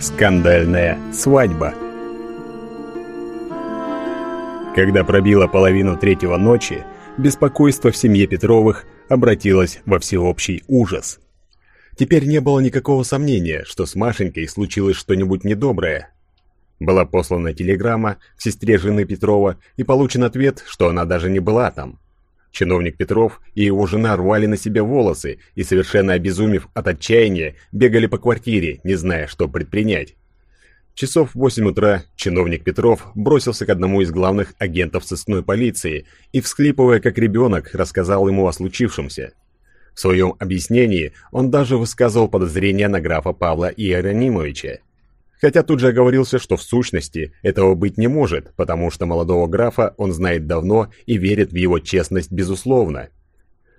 Скандальная свадьба. Когда пробило половину третьего ночи, беспокойство в семье Петровых обратилось во всеобщий ужас. Теперь не было никакого сомнения, что с Машенькой случилось что-нибудь недоброе. Была послана телеграмма к сестре жены Петрова и получен ответ, что она даже не была там. Чиновник Петров и его жена рвали на себе волосы и, совершенно обезумев от отчаяния, бегали по квартире, не зная, что предпринять. Часов в 8 утра чиновник Петров бросился к одному из главных агентов сыскной полиции и, всхлипывая как ребенок, рассказал ему о случившемся. В своем объяснении он даже высказывал подозрения на графа Павла Иеронимовича. Хотя тут же оговорился, что в сущности этого быть не может, потому что молодого графа он знает давно и верит в его честность безусловно.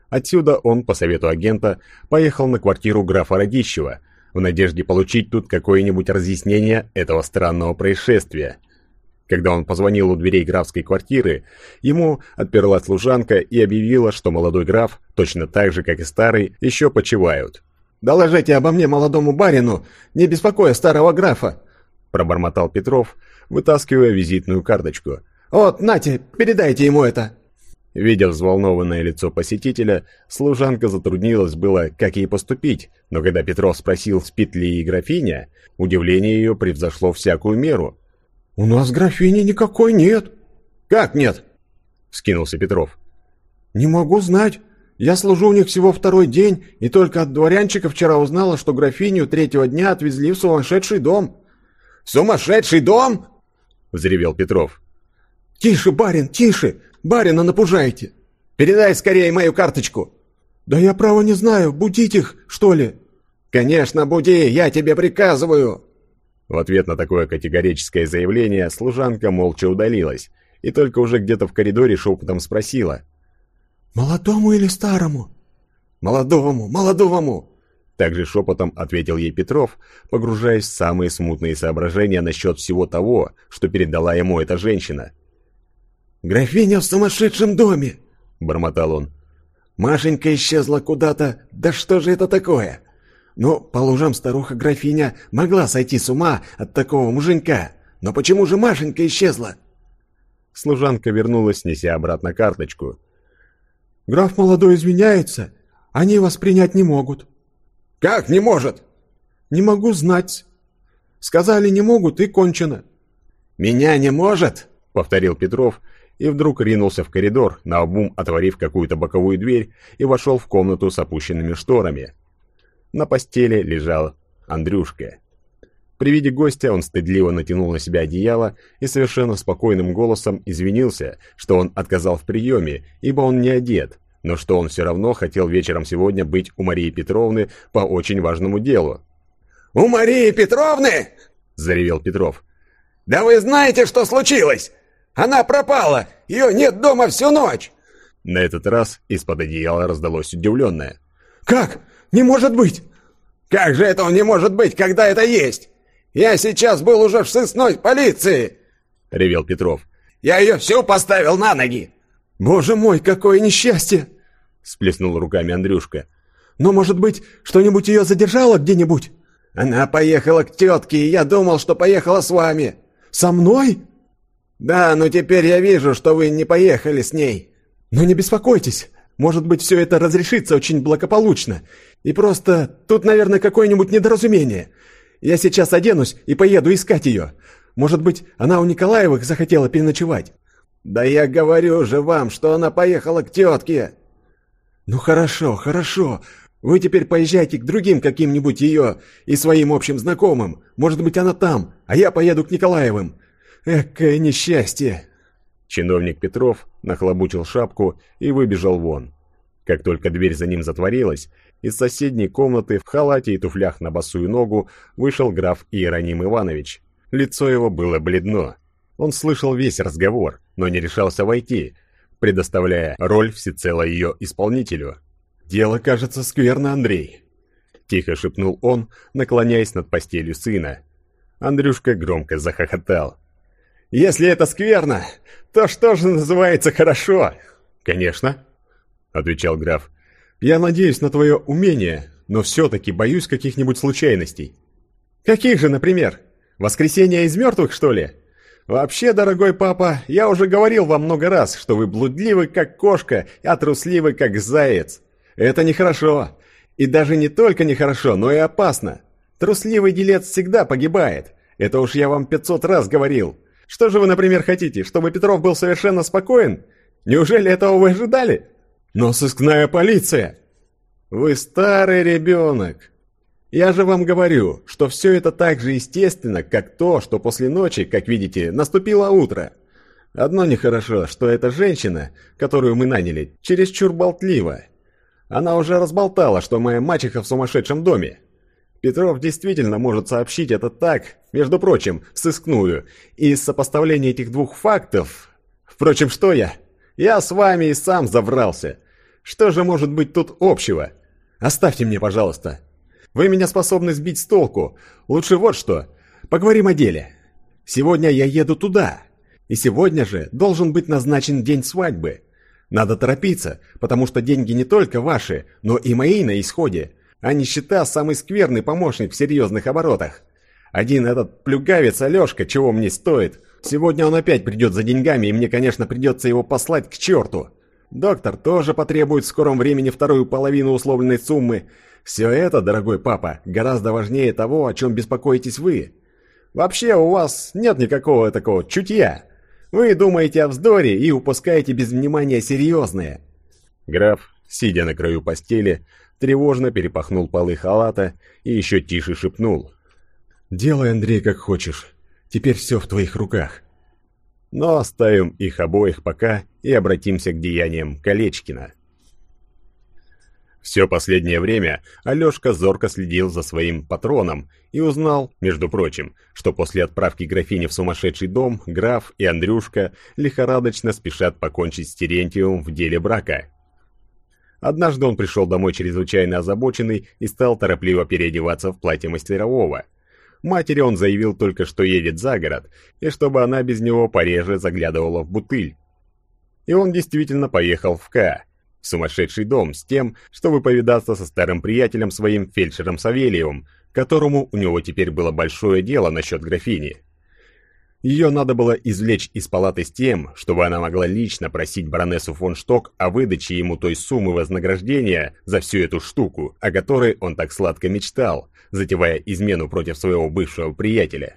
Отсюда он, по совету агента, поехал на квартиру графа Радищева, в надежде получить тут какое-нибудь разъяснение этого странного происшествия. Когда он позвонил у дверей графской квартиры, ему отперла служанка и объявила, что молодой граф, точно так же, как и старый, еще почивают – «Доложите обо мне молодому барину, не беспокоя старого графа!» Пробормотал Петров, вытаскивая визитную карточку. «Вот, нате, передайте ему это!» Видя взволнованное лицо посетителя, служанка затруднилась было, как ей поступить, но когда Петров спросил, спит ли и графиня, удивление ее превзошло всякую меру. «У нас графини никакой нет!» «Как нет?» — вскинулся Петров. «Не могу знать. Я служу у них всего второй день, и только от дворянчика вчера узнала, что графиню третьего дня отвезли в сумасшедший дом». «Сумасшедший дом?» — взревел Петров. «Тише, барин, тише! Барина напужайте! Передай скорее мою карточку!» «Да я право не знаю, будить их, что ли?» «Конечно, буди, я тебе приказываю!» В ответ на такое категорическое заявление служанка молча удалилась, и только уже где-то в коридоре шепотом спросила. «Молодому или старому?» «Молодому, молодому!» Также шепотом ответил ей Петров, погружаясь в самые смутные соображения насчет всего того, что передала ему эта женщина. «Графиня в сумасшедшем доме!» — бормотал он. «Машенька исчезла куда-то, да что же это такое?» «Ну, по лужам старуха-графиня могла сойти с ума от такого муженька, но почему же Машенька исчезла?» Служанка вернулась, неся обратно карточку — Граф молодой изменяется, они вас принять не могут». «Как не может?» «Не могу знать. Сказали, не могут, и кончено». «Меня не может?» — повторил Петров, и вдруг ринулся в коридор, наобум отворив какую-то боковую дверь, и вошел в комнату с опущенными шторами. На постели лежал Андрюшка. При виде гостя он стыдливо натянул на себя одеяло и совершенно спокойным голосом извинился, что он отказал в приеме, ибо он не одет, но что он все равно хотел вечером сегодня быть у Марии Петровны по очень важному делу. «У Марии Петровны?» – заревел Петров. «Да вы знаете, что случилось? Она пропала! Ее нет дома всю ночь!» На этот раз из-под одеяла раздалось удивленное. «Как? Не может быть!» «Как же этого не может быть, когда это есть? Я сейчас был уже в сысной полиции!» — ревел Петров. «Я ее всю поставил на ноги!» «Боже мой, какое несчастье!» — сплеснул руками Андрюшка. «Но, может быть, что-нибудь ее задержало где-нибудь?» «Она поехала к тетке, и я думал, что поехала с вами». «Со мной?» «Да, но теперь я вижу, что вы не поехали с ней». «Но не беспокойтесь, может быть, все это разрешится очень благополучно. И просто тут, наверное, какое-нибудь недоразумение. Я сейчас оденусь и поеду искать ее. Может быть, она у Николаевых захотела переночевать?» «Да я говорю же вам, что она поехала к тетке!» «Ну хорошо, хорошо. Вы теперь поезжайте к другим каким-нибудь ее и своим общим знакомым. Может быть, она там, а я поеду к Николаевым. Экое несчастье!» Чиновник Петров нахлобучил шапку и выбежал вон. Как только дверь за ним затворилась, из соседней комнаты в халате и туфлях на босую ногу вышел граф Иероним Иванович. Лицо его было бледно. Он слышал весь разговор, но не решался войти, предоставляя роль всецело ее исполнителю. «Дело кажется скверно, Андрей», — тихо шепнул он, наклоняясь над постелью сына. Андрюшка громко захохотал. «Если это скверно, то что же называется хорошо?» «Конечно», — отвечал граф. Я надеюсь на твое умение, но все-таки боюсь каких-нибудь случайностей». Каких же, например? Воскресение из мертвых, что ли? Вообще, дорогой папа, я уже говорил вам много раз, что вы блудливы, как кошка, а трусливы, как заяц. Это нехорошо. И даже не только нехорошо, но и опасно. Трусливый делец всегда погибает. Это уж я вам пятьсот раз говорил. Что же вы, например, хотите, чтобы Петров был совершенно спокоен? Неужели этого вы ожидали? Но сыскная полиция! Вы старый ребенок. Я же вам говорю, что все это так же естественно, как то, что после ночи, как видите, наступило утро. Одно нехорошо, что эта женщина, которую мы наняли, чересчур болтлива. Она уже разболтала, что моя мачеха в сумасшедшем доме. Петров действительно может сообщить это так, между прочим, сыскную, и из сопоставления этих двух фактов... Впрочем, что я? Я с вами и сам забрался. Что же может быть тут общего? Оставьте мне, пожалуйста. Вы меня способны сбить с толку. Лучше вот что. Поговорим о деле. Сегодня я еду туда. И сегодня же должен быть назначен день свадьбы. Надо торопиться, потому что деньги не только ваши, но и мои на исходе. А нищета – самый скверный помощник в серьезных оборотах. Один этот плюгавец Алешка чего мне стоит. Сегодня он опять придет за деньгами, и мне, конечно, придется его послать к черту. Доктор тоже потребует в скором времени вторую половину условленной суммы – все это, дорогой папа, гораздо важнее того, о чем беспокоитесь вы. Вообще у вас нет никакого такого чутья. Вы думаете о вздоре и упускаете без внимания серьезное. Граф, сидя на краю постели, тревожно перепахнул полы халата и еще тише шепнул. «Делай, Андрей, как хочешь. Теперь все в твоих руках». Но оставим их обоих пока и обратимся к деяниям Колечкина. Все последнее время Алешка зорко следил за своим патроном и узнал, между прочим, что после отправки графини в сумасшедший дом граф и Андрюшка лихорадочно спешат покончить с Терентьевым в деле брака. Однажды он пришел домой чрезвычайно озабоченный и стал торопливо переодеваться в платье мастерового. Матери он заявил только, что едет за город, и чтобы она без него пореже заглядывала в бутыль. И он действительно поехал в К в сумасшедший дом с тем, чтобы повидаться со старым приятелем своим фельдшером Савельевым, которому у него теперь было большое дело насчет графини. Ее надо было извлечь из палаты с тем, чтобы она могла лично просить баронессу фон Шток о выдаче ему той суммы вознаграждения за всю эту штуку, о которой он так сладко мечтал, затевая измену против своего бывшего приятеля.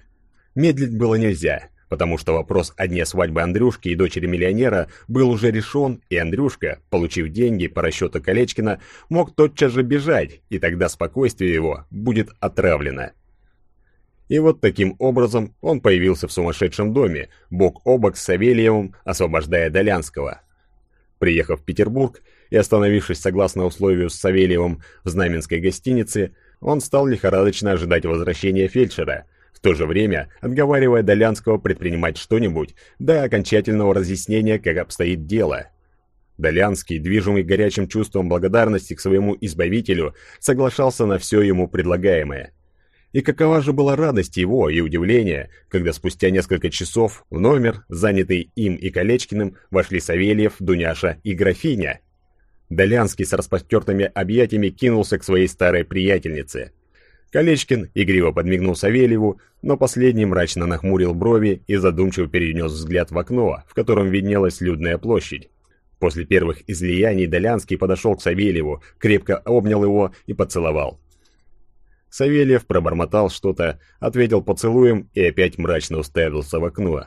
Медлить было нельзя, потому что вопрос о дне свадьбы Андрюшки и дочери миллионера был уже решен, и Андрюшка, получив деньги по расчету Колечкина, мог тотчас же бежать, и тогда спокойствие его будет отравлено. И вот таким образом он появился в сумасшедшем доме, бок о бок с Савельевым, освобождая Долянского. Приехав в Петербург и остановившись согласно условию с Савельевым в Знаменской гостинице, он стал лихорадочно ожидать возвращения фельдшера – то же время отговаривая Долянского предпринимать что-нибудь до окончательного разъяснения, как обстоит дело. Долянский, движимый горячим чувством благодарности к своему избавителю, соглашался на все ему предлагаемое. И какова же была радость его и удивление, когда спустя несколько часов в номер, занятый им и Колечкиным, вошли Савельев, Дуняша и графиня. Долянский с распростертыми объятиями кинулся к своей старой приятельнице – Колечкин игриво подмигнул Савельеву, но последний мрачно нахмурил брови и задумчиво перенес взгляд в окно, в котором виднелась людная площадь. После первых излияний Долянский подошел к Савельеву, крепко обнял его и поцеловал. Савельев пробормотал что-то, ответил поцелуем и опять мрачно уставился в окно.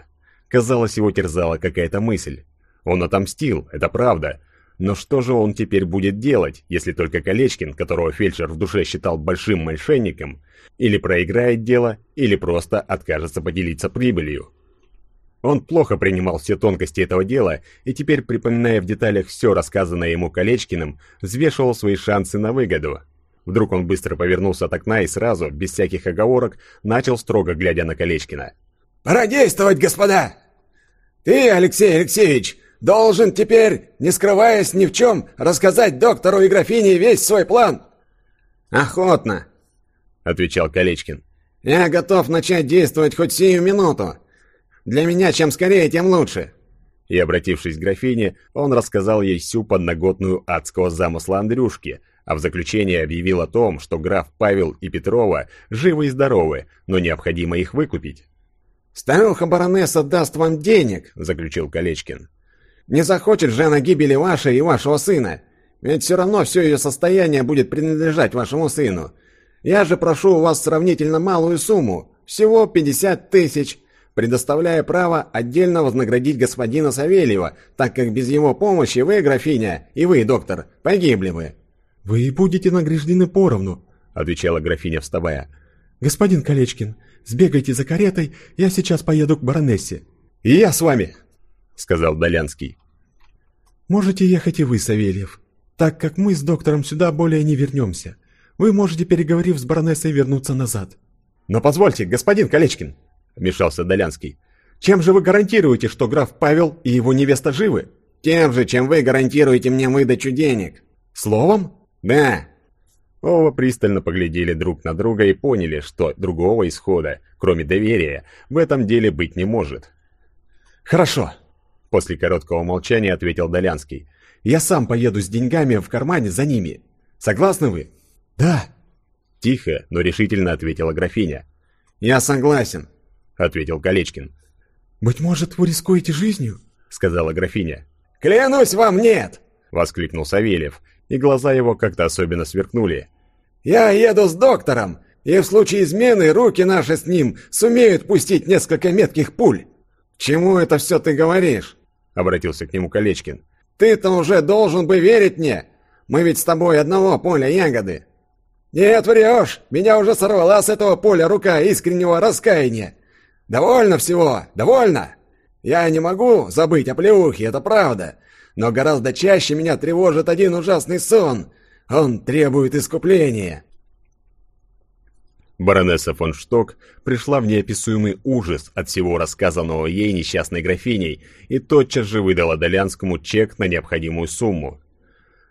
Казалось, его терзала какая-то мысль. Он отомстил, это правда, но что же он теперь будет делать, если только Колечкин, которого фельдшер в душе считал большим мошенником, или проиграет дело, или просто откажется поделиться прибылью? Он плохо принимал все тонкости этого дела и теперь, припоминая в деталях все рассказанное ему Колечкиным, взвешивал свои шансы на выгоду. Вдруг он быстро повернулся от окна и сразу, без всяких оговорок, начал строго глядя на Колечкина. «Пора действовать, господа! Ты, Алексей Алексеевич, должен теперь, не скрываясь ни в чем, рассказать доктору и графине весь свой план?» «Охотно», — отвечал Колечкин. «Я готов начать действовать хоть сию минуту. Для меня чем скорее, тем лучше». И, обратившись к графине, он рассказал ей всю подноготную адского замысла Андрюшки, а в заключение объявил о том, что граф Павел и Петрова живы и здоровы, но необходимо их выкупить. «Старуха-баронесса даст вам денег», — заключил Колечкин. «Не захочет же она гибели вашей и вашего сына, ведь все равно все ее состояние будет принадлежать вашему сыну. Я же прошу у вас сравнительно малую сумму, всего 50 тысяч, предоставляя право отдельно вознаградить господина Савельева, так как без его помощи вы, графиня, и вы, доктор, погибли бы». «Вы будете награждены поровну», — отвечала графиня, вставая. «Господин Колечкин, сбегайте за каретой, я сейчас поеду к баронессе». «И я с вами», — сказал Долянский. «Можете ехать и вы, Савельев, так как мы с доктором сюда более не вернемся. Вы можете, переговорив с баронессой, вернуться назад». «Но позвольте, господин Колечкин», вмешался Долянский. «Чем же вы гарантируете, что граф Павел и его невеста живы?» «Тем же, чем вы гарантируете мне выдачу денег». «Словом?» «Да». Оба пристально поглядели друг на друга и поняли, что другого исхода, кроме доверия, в этом деле быть не может. «Хорошо», — после короткого молчания ответил Долянский. «Я сам поеду с деньгами в кармане за ними. Согласны вы?» «Да», — тихо, но решительно ответила графиня. «Я согласен», — ответил Колечкин. «Быть может, вы рискуете жизнью?» — сказала графиня. «Клянусь вам, нет!» — воскликнул Савельев, и глаза его как-то особенно сверкнули. «Я еду с доктором, и в случае измены руки наши с ним сумеют пустить несколько метких пуль. чему это все ты говоришь?» — обратился к нему Колечкин. «Ты-то уже должен бы верить мне. Мы ведь с тобой одного поля ягоды». «Нет, врешь! Меня уже сорвала с этого поля рука искреннего раскаяния. «Довольно всего! Довольно! Я не могу забыть о плеухе, это правда, но гораздо чаще меня тревожит один ужасный сон. Он требует искупления». Баронесса фон Шток пришла в неописуемый ужас от всего рассказанного ей несчастной графиней и тотчас же выдала Долянскому чек на необходимую сумму.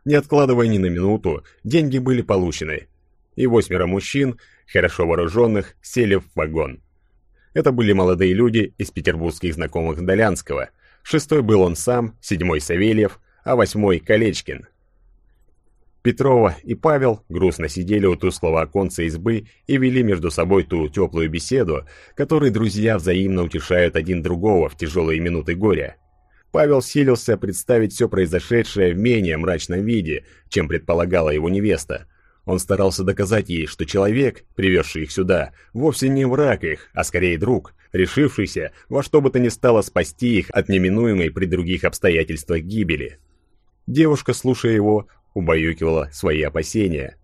Не откладывая ни на минуту, деньги были получены, и восьмеро мужчин, хорошо вооруженных, сели в вагон. Это были молодые люди из петербургских знакомых Долянского. Шестой был он сам, седьмой Савельев, а восьмой Колечкин. Петрова и Павел грустно сидели у тусклого оконца избы и вели между собой ту теплую беседу, которой друзья взаимно утешают один другого в тяжелые минуты горя. Павел силился представить все произошедшее в менее мрачном виде, чем предполагала его невеста, он старался доказать ей, что человек, привезший их сюда, вовсе не враг их, а скорее друг, решившийся во что бы то ни стало спасти их от неминуемой при других обстоятельствах гибели. Девушка, слушая его, убаюкивала свои опасения.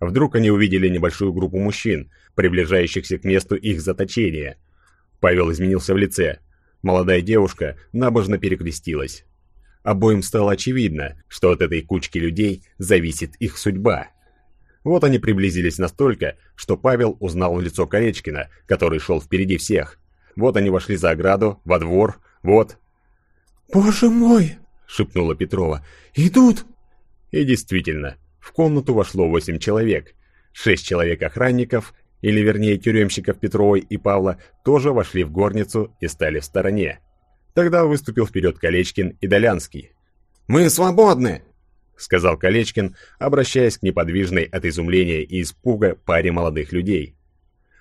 Вдруг они увидели небольшую группу мужчин, приближающихся к месту их заточения. Павел изменился в лице. Молодая девушка набожно перекрестилась. Обоим стало очевидно, что от этой кучки людей зависит их судьба. Вот они приблизились настолько, что Павел узнал лицо Колечкина, который шел впереди всех. Вот они вошли за ограду, во двор, вот... «Боже мой!» — шепнула Петрова. «Идут!» И действительно, в комнату вошло восемь человек. Шесть человек-охранников, или вернее тюремщиков Петровой и Павла, тоже вошли в горницу и стали в стороне. Тогда выступил вперед Колечкин и Долянский. «Мы свободны!» Сказал Колечкин, обращаясь к неподвижной от изумления и испуга паре молодых людей.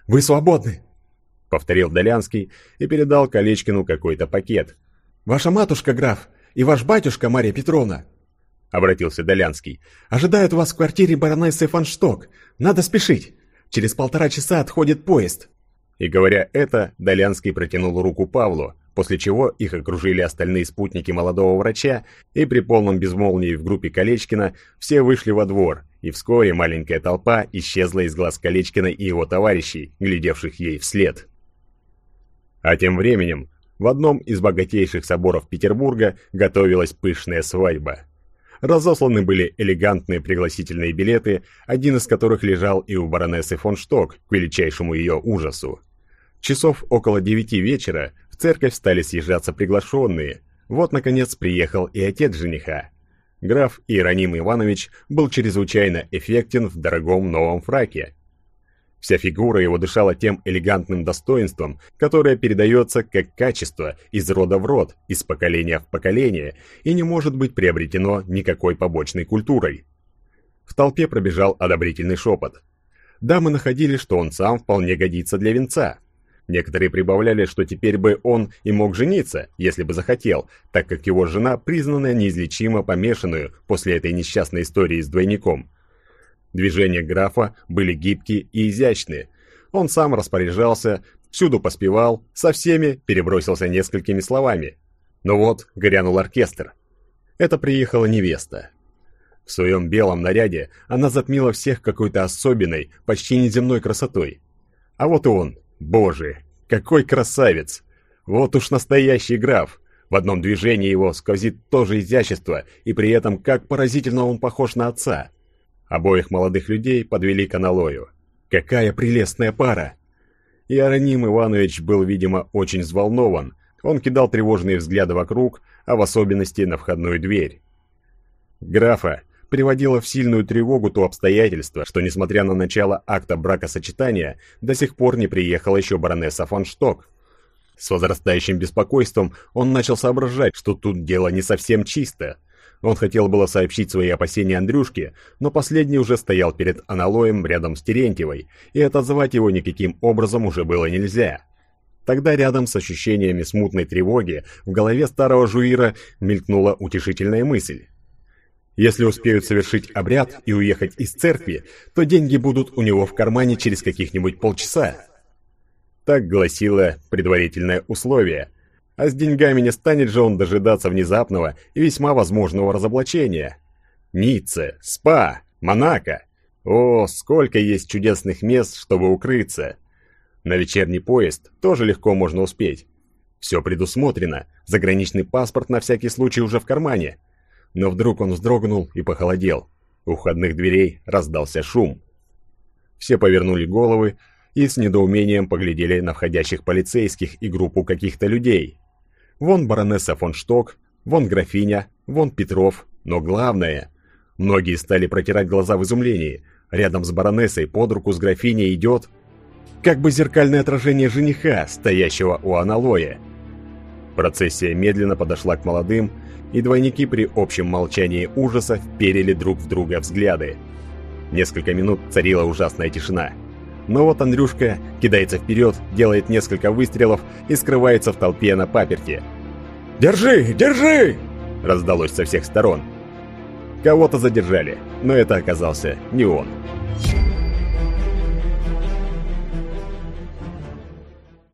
«Вы свободны!» — повторил Долянский и передал Колечкину какой-то пакет. «Ваша матушка, граф, и ваш батюшка, Мария Петровна!» — обратился Долянский. «Ожидают вас в квартире баронессы Фаншток. Надо спешить. Через полтора часа отходит поезд». И говоря это, Долянский протянул руку Павлу, после чего их окружили остальные спутники молодого врача, и при полном безмолвии в группе Колечкина все вышли во двор, и вскоре маленькая толпа исчезла из глаз Колечкина и его товарищей, глядевших ей вслед. А тем временем в одном из богатейших соборов Петербурга готовилась пышная свадьба. Разосланы были элегантные пригласительные билеты, один из которых лежал и у баронессы фон Шток, к величайшему ее ужасу. Часов около девяти вечера церковь стали съезжаться приглашенные. Вот, наконец, приехал и отец жениха. Граф Иероним Иванович был чрезвычайно эффектен в дорогом новом фраке. Вся фигура его дышала тем элегантным достоинством, которое передается как качество из рода в род, из поколения в поколение, и не может быть приобретено никакой побочной культурой. В толпе пробежал одобрительный шепот. Дамы находили, что он сам вполне годится для венца. Некоторые прибавляли, что теперь бы он и мог жениться, если бы захотел, так как его жена признана неизлечимо помешанную после этой несчастной истории с двойником. Движения графа были гибкие и изящные. Он сам распоряжался, всюду поспевал, со всеми перебросился несколькими словами. Но вот грянул оркестр. Это приехала невеста. В своем белом наряде она затмила всех какой-то особенной, почти неземной красотой. А вот и он, боже, какой красавец! Вот уж настоящий граф. В одном движении его сквозит тоже изящество, и при этом как поразительно он похож на отца. Обоих молодых людей подвели к аналою. Какая прелестная пара! Иероним Иванович был, видимо, очень взволнован. Он кидал тревожные взгляды вокруг, а в особенности на входную дверь. Графа, приводило в сильную тревогу то обстоятельство, что, несмотря на начало акта бракосочетания, до сих пор не приехала еще баронесса фон Шток. С возрастающим беспокойством он начал соображать, что тут дело не совсем чисто. Он хотел было сообщить свои опасения Андрюшке, но последний уже стоял перед аналоем рядом с Терентьевой, и отозвать его никаким образом уже было нельзя. Тогда рядом с ощущениями смутной тревоги в голове старого жуира мелькнула утешительная мысль. Если успеют совершить обряд и уехать из церкви, то деньги будут у него в кармане через каких-нибудь полчаса. Так гласило предварительное условие. А с деньгами не станет же он дожидаться внезапного и весьма возможного разоблачения. Ницца, Спа, Монако. О, сколько есть чудесных мест, чтобы укрыться. На вечерний поезд тоже легко можно успеть. Все предусмотрено, заграничный паспорт на всякий случай уже в кармане – но вдруг он вздрогнул и похолодел. У входных дверей раздался шум. Все повернули головы и с недоумением поглядели на входящих полицейских и группу каких-то людей. Вон баронесса фон Шток, вон графиня, вон Петров, но главное... Многие стали протирать глаза в изумлении. Рядом с баронессой под руку с графиней идет... Как бы зеркальное отражение жениха, стоящего у аналоя. Процессия медленно подошла к молодым, и двойники при общем молчании ужаса вперили друг в друга взгляды. Несколько минут царила ужасная тишина. Но вот Андрюшка кидается вперед, делает несколько выстрелов и скрывается в толпе на паперте. «Держи! Держи!» раздалось со всех сторон. Кого-то задержали, но это оказался не он.